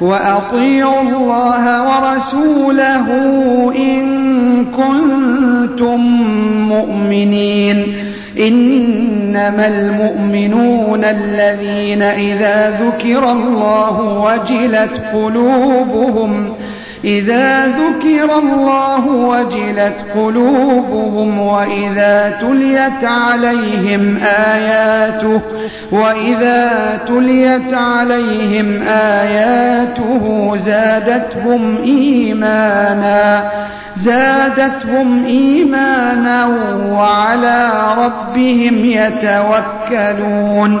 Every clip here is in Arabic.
وأطيعوا الله ورسوله إن كنتم مؤمنين. إنما المؤمنون الذين إذا ذكر الله وجلت قلوبهم إذا ذكر الله وجلت قلوبهم وإذا تليت عليهم آياته وإذا تليت عليهم آياته زادتهم إيمانا زادتهم إيمانا وعلى ربهم يتوكلون.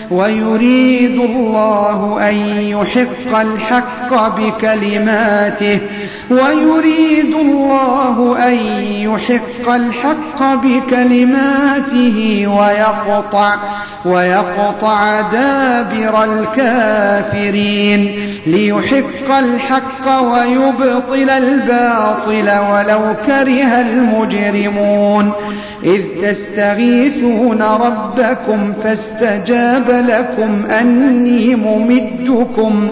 ويريد الله أن يحق الحق بكلماته. ويريد الله أن يحق الحق بكلماته ويقطع ويقطع دابر الكافرين. ليحق الحق ويبطل الباطل ولو كره المجرمون. إذ تستغيثون ربكم فاستجاب لكم أني ممدكم.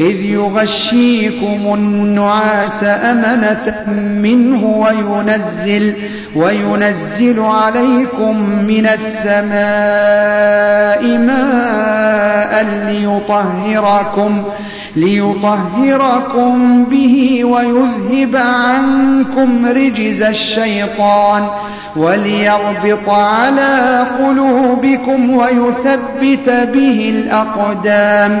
إذ يغشيكم النعاس أمنة منه وينزل وينزل عليكم من السماء ماء ليطهركم ليطهركم به ويذهب عنكم رجز الشيطان وليربط على قلوبكم ويثبت به الأقدام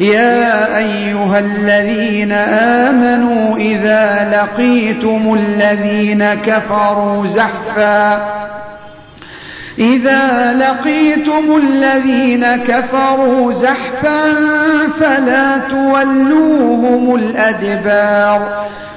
يا أيها الذين آمنوا إذا لقيتم الذين كفروا زحفا إذا لقيتم الذين كفروا زحفا فلا تولوهم الأدبار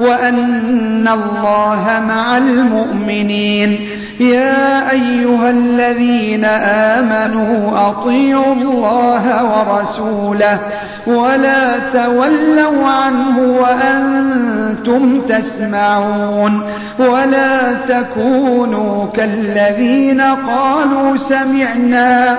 وأن الله مع المؤمنين. يا أيها الذين آمنوا أطيعوا الله ورسوله ولا تولوا عنه وأنتم تسمعون. ولا تكونوا كالذين قالوا سمعنا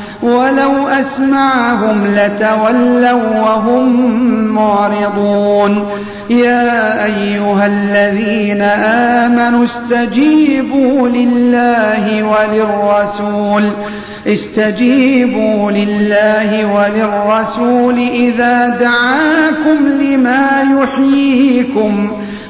ولو أسمعهم لتولوا وهم معرضون. يا أيها الذين آمنوا استجيبوا لله وللرسول. استجيبوا لله وللرسول إذا دعاكم لما يحييكم.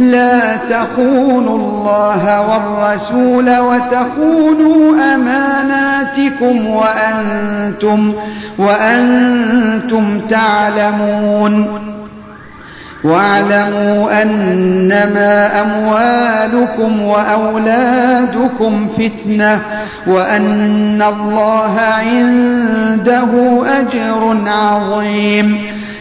لا تخونوا الله والرسول وتخونوا أماناتكم وأنتم وأنتم تعلمون. واعلموا أنما أموالكم وأولادكم فتنة وأن الله عنده أجر عظيم.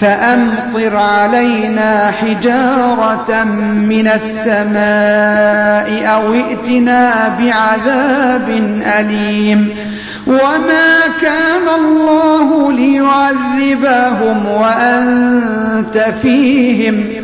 فأمطر علينا حجارة من السماء أو ائتنا بعذاب أليم. وما كان الله ليعذبهم وأنت فيهم.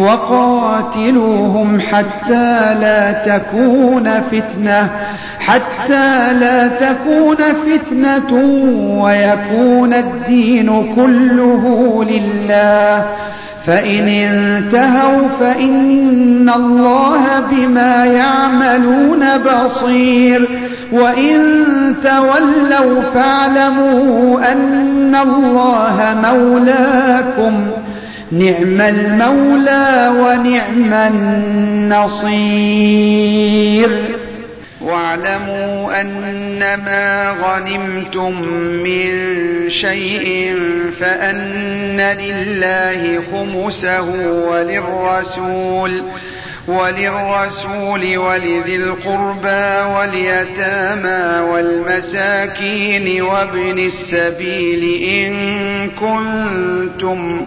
وقاتلوهم حتى لا تكون فتنة حتى لا تكون فتنة ويكون الدين كله لله. فإن انتهوا فإن الله بما يعملون بصير. وإن تولوا فاعلموا أن الله مولاكم نعم المولى ونعم النصير. واعلموا أنما غنمتم من شيء فأن لله خمسه وللرسول وللرسول ولذي القربى واليتامى والمساكين وابن السبيل إن كنتم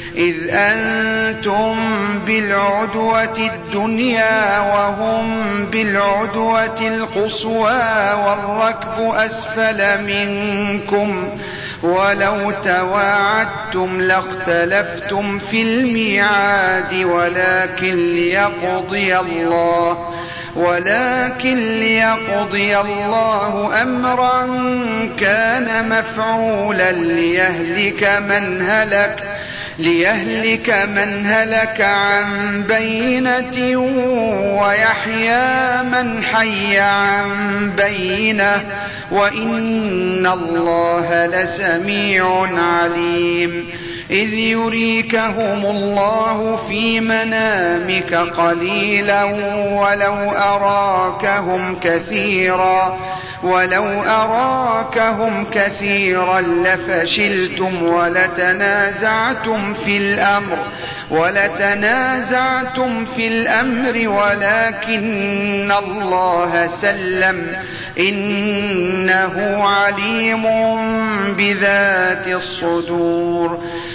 إذ أنتم بالعدوة الدنيا وهم بالعدوة القصوى والركب أسفل منكم ولو تواعدتم لاختلفتم في الميعاد ولكن ليقضي الله ولكن ليقضي الله أمرا كان مفعولا ليهلك من هلك ليهلك من هلك عن بينة ويحيى من حي عن بينة وإن الله لسميع عليم. إذ يريكهم الله في منامك قليلا ولو أراكهم كثيرا. ولو أراكهم كثيرا لفشلتم ولتنازعتم في الأمر ولتنازعتم في الأمر ولكن الله سلم. إنه عليم بذات الصدور.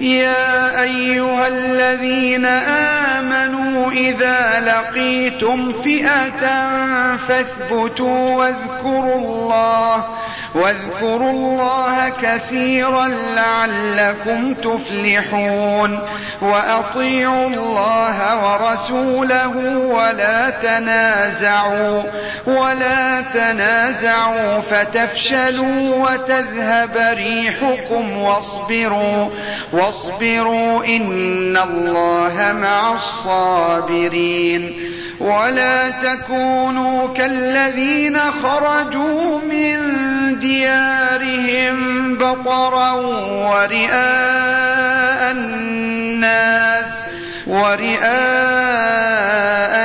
يا أيها الذين آمنوا إذا لقيتم فئة فاثبتوا واذكروا الله واذكروا الله كثيرا لعلكم تفلحون. وأطيعوا الله ورسوله ولا تنازعوا ولا تنازعوا فتفشلوا وتذهب ريحكم. واصبروا واصبروا إن الله مع الصابرين. ولا تكونوا كالذين خرجوا من ديارهم بطرا ورئاء الناس ورئاء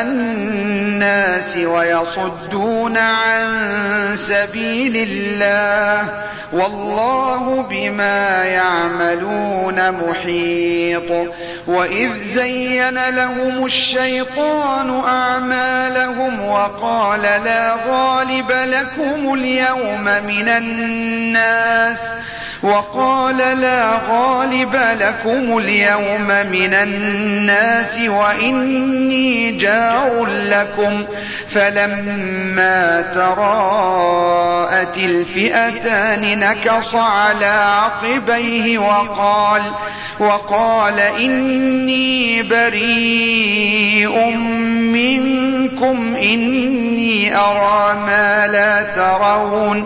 الناس ويصدون عن سبيل الله. والله بما يعملون محيط. وإذ زين لهم الشيطان أعمالهم وقال لا غالب لكم اليوم من الناس. وقال لا غالب لكم اليوم من الناس وإني جار لكم. فلما تراءت الفئتان نكص على عقبيه وقال وقال إني بريء منكم إني أرى ما لا ترون.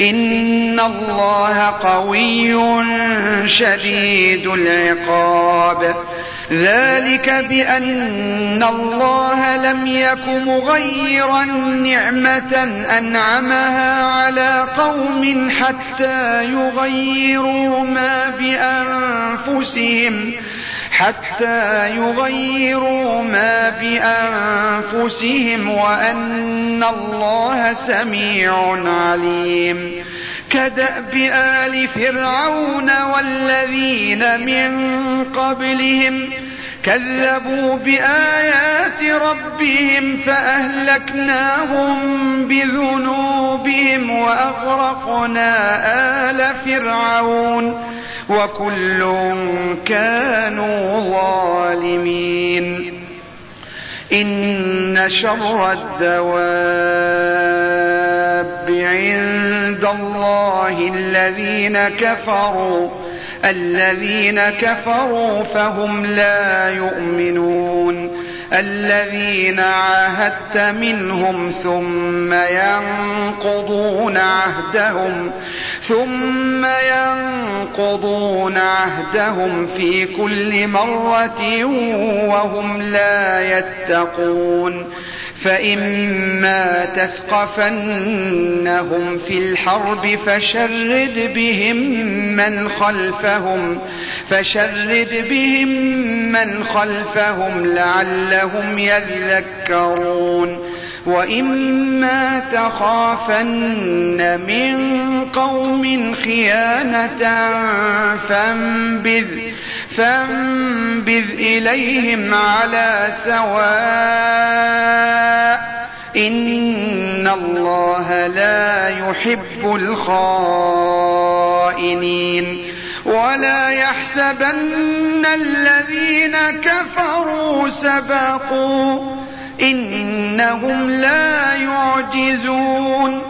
إن الله قوي شديد العقاب ذلك بأن الله لم يك مغيرا نعمة أنعمها على قوم حتى يغيروا ما بأنفسهم حتى يغيروا ما بأنفسهم وأن الله سميع عليم. كدأب آل فرعون والذين من قبلهم كذبوا بآيات ربهم فأهلكناهم بذنوبهم وأغرقنا آل فرعون. وكل كانوا ظالمين. إن شر الدواب عند الله الذين كفروا الذين كفروا فهم لا يؤمنون. الذين عاهدت منهم ثم ينقضون عهدهم ثم ينقضون عهدهم في كل مرة وهم لا يتقون. فإما تثقفنهم في الحرب فشرد بهم من خلفهم فشرد بهم من خلفهم لعلهم يذكرون وإما تخافن من قوم خيانة فانبذ فانبذ إليهم على سواء إن الله لا يحب الخائنين ولا يحسبن الذين كفروا سبقوا إنهم لا يعجزون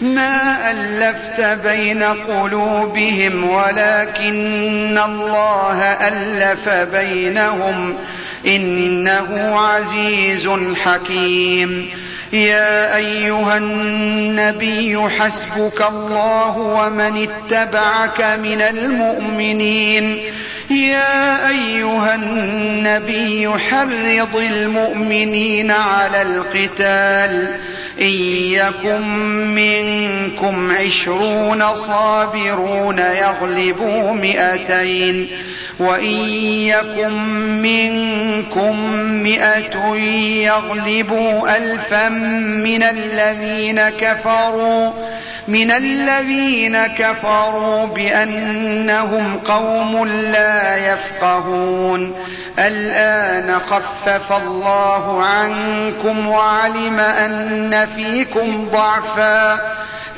ما ألفت بين قلوبهم ولكن الله ألف بينهم إنه عزيز حكيم. يا أيها النبي حسبك الله ومن اتبعك من المؤمنين. يا أيها النبي حرض المؤمنين على القتال. إن يكن منكم عشرون صابرون يغلبوا مئتين وإن يكن منكم مئة يغلبوا ألفا من الذين كفروا من الذين كفروا بأنهم قوم لا يفقهون. الآن خفف الله عنكم وعلم أن فيكم ضعفا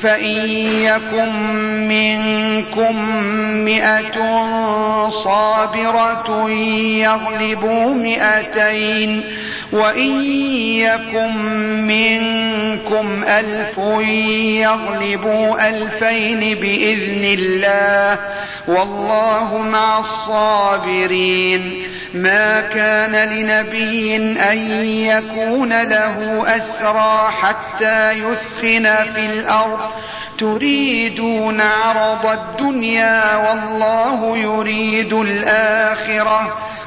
فإن يكن منكم مئة صابرة يغلبوا مئتين وإن يكن منكم ألف يغلبوا ألفين بإذن الله والله مع الصابرين ما كان لنبي أن يكون له أسرى حتى يثخن في الأرض. تريدون عرض الدنيا والله يريد الآخرة.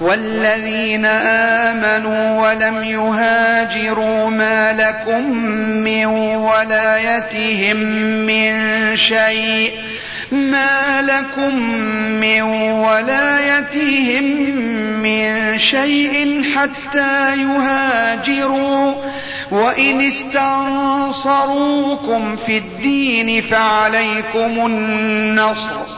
والذين آمنوا ولم يهاجروا ما لكم من ولايتهم من شيء ما لكم من ولايتهم من شيء حتى يهاجروا وإن استنصروكم في الدين فعليكم النصر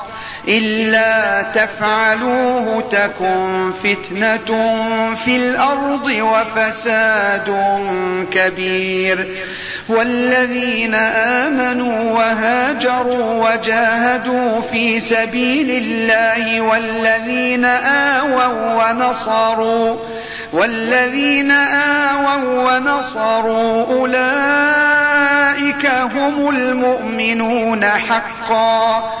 إلا تفعلوه تكن فتنة في الأرض وفساد كبير. والذين آمنوا وهاجروا وجاهدوا في سبيل الله والذين آووا ونصروا والذين آووا ونصروا أولئك هم المؤمنون حقا.